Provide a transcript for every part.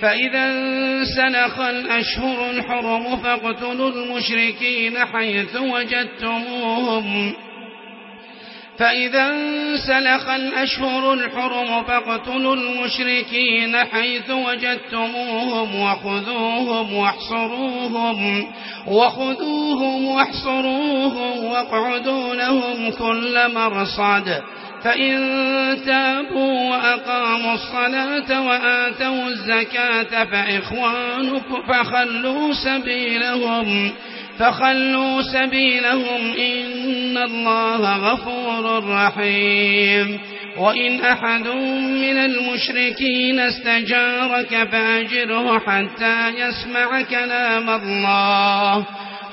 فإذا سنخ الأشهر الحرم فاقتلوا المشركين حيث وجدتموهم فإذا سلخ الأشهر الحرم فاقتلوا المشركين حيث وجدتموهم وخذوهم واحصروهم وخذوهم واحصروهم واقعدوا لهم كل مرصد فإن تابوا وأقاموا الصلاة وآتوا الزكاة فإخوانكم فخلوا سبيلهم فخلوا سبيلهم إن الله غفور رحيم وإن أحد من المشركين استجارك فأجره حتى يسمع كلام الله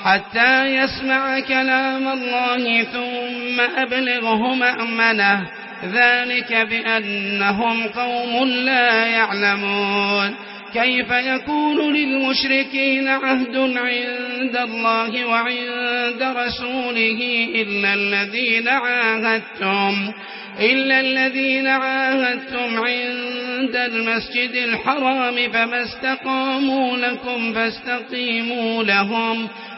حتى يسمع كلام الله ثم أبلغه مأمنه. ذلك بأنهم قوم لا يعلمون. كيف يكون للمشركين عهد عند الله وعند رسوله إلا الذين عاهدتم؟ إلا الذين عاهدتم عند المسجد الحرام فما استقاموا لكم فاستقيموا لهم.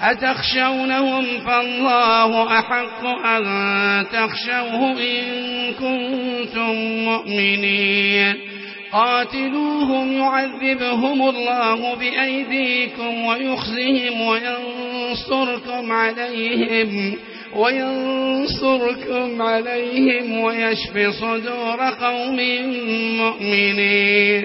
أتخشونهم فالله أحق أن تخشوه إن كنتم مؤمنين قاتلوهم يعذبهم الله بأيديكم ويخزهم وينصركم عليهم وينصركم عليهم ويشفي صدور قوم مؤمنين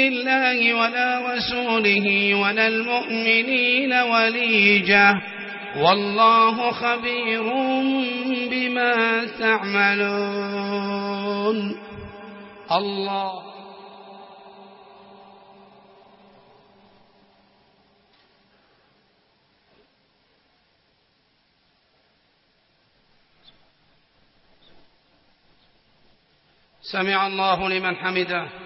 الله ولا رسوله ولا المؤمنين وليجة. والله خبير بما تعملون. الله. سمع الله لمن حمده.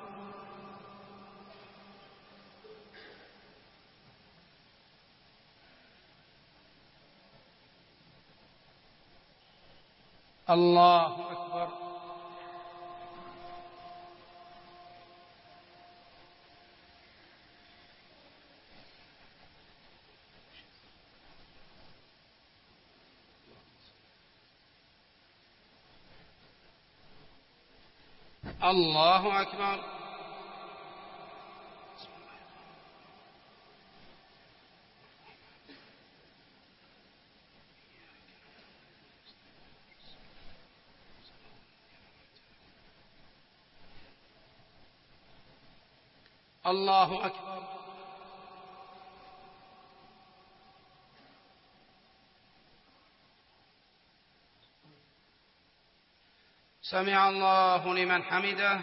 اللہ اکبر۔ اللہ اکبر۔ الله أكبر سمع الله لمن حمده.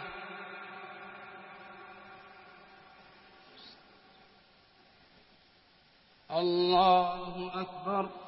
الله أكبر.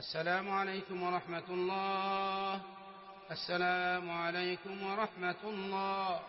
السلام عليكم ورحمة الله. السلام عليكم ورحمة الله.